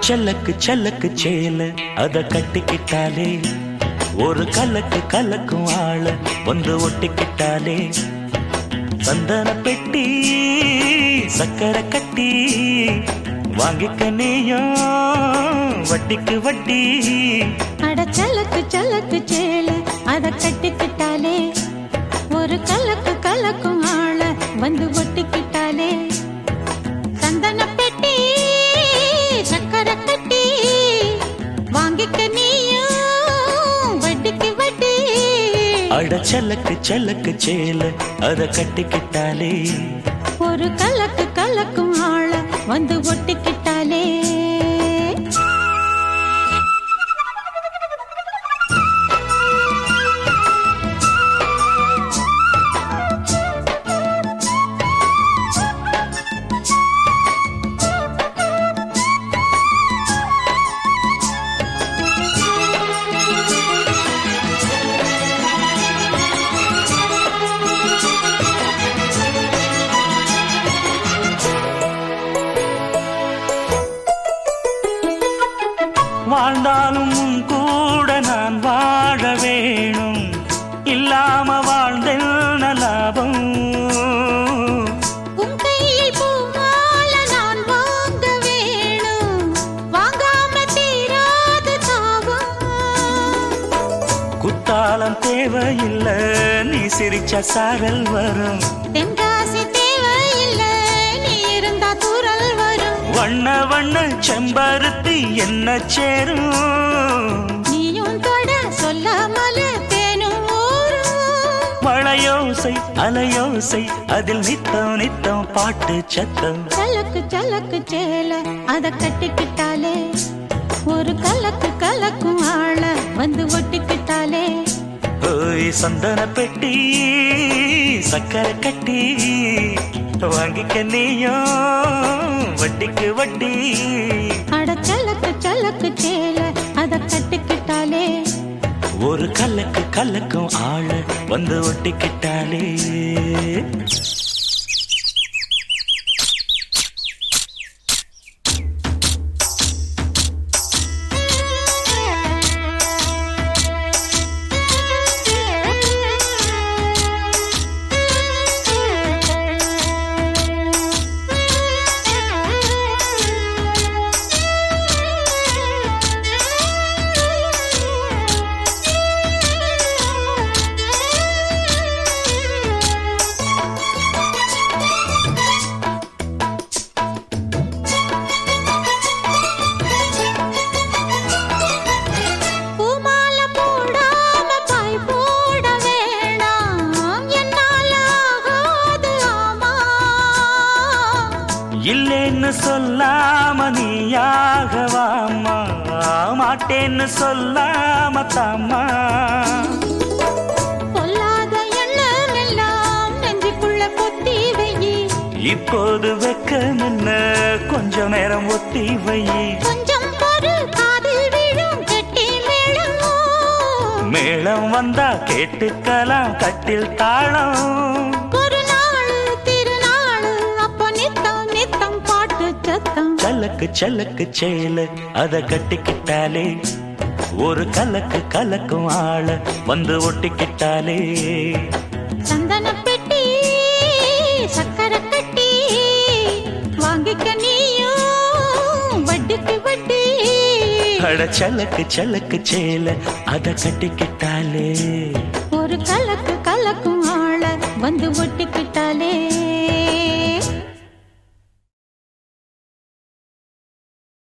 செல்லக்கு செல்லக்கு சேல அத கட்டிக்கிட்டாலே. ஒரு கலக்கு கலக்கும் ஆள வந்து ஒட்டிக்கிட்டாலே. சந்தன பெட்டி சக்கரை கட்டி வாங்கிக்க நீயும் வட்டிக்கு வட்டி. சலக்கு சலக்கு சேல. அத கட்டிக்கிட்டாலே ஒரு கலக்கு கலக்கும் ஆள வந்து ஒட்டிக்கிட்டாலே. சந்தன பெட்டி சக்கரை கட்டி வாங்கிக்க நீயும் வட்டிக்கு வட்டி. அட செல்லக்கு செல்லக்கு சேல அத கட்டிக்கிட்டாலே. ஒரு கலக்கு கலக்கும் ஆள வந்து ஒட்டிக்கிட்டாலே. குத்தாலம் தேவையில்லை. நீ சிரிச்ச சாரல் வரும். தென்காசி தேவையில்லை. நீ இருந்தா தூரல் வரும். வண்ண வண்ண செம்பருத்தி என்ன சேரும். நீயும் தொட சொல்லாமல தேனும் மழையோசை அலையோசை அதில் நித்தம் நித்தம் பாட்டு சத்தம். சலக்கு சலக்கு சேல அத கட்டிக்கிட்டாலே. ஒரு கலக்கு கலக்கும் ஆள வந்து ஒட்டிக்கிட்டாலே. ஓய் சந்தன பெட்டி சக்கரை கட்டி வாங்கிக்க நீயும் வட்டிக்கு வட்டி. அட சலக்கு சலக்கு சேல அத கட்டிக்கிட்டாலே. ஒரு கலக்கு கலக்கும் ஆள வந்து ஒட்டிக்கிட்டாலே. இல்லேன்னு சொல்லாம நீயாகவாமா மாட்டேன்னு சொல்லாம தாமா இப்போது வெக்க நின்ன கொஞ்ச நேரம் ஒத்தி வை கொஞ்சம் மேளம் வந்தா கேட்டுக்கலாம் கட்டில் தாளம். சலக்கு சலக்கு சேல அத கட்டிக்கிட்டாலே ஒரு கலக்கு கலக்கும் ஆள வந்து ஒட்டிக்கிட்டாலே. சந்தன பெட்டி சக்கரை கட்டி வாங்கிக்க நீயும் வட்டிக்கு வட்டி. அட சலக்கு சலக்கு சேல அத கட்டிக்கிட்டாலே. ஒரு கலக்கு கலக்கும் ஆள வந்து ஒட்டிக்கிட்டாலே.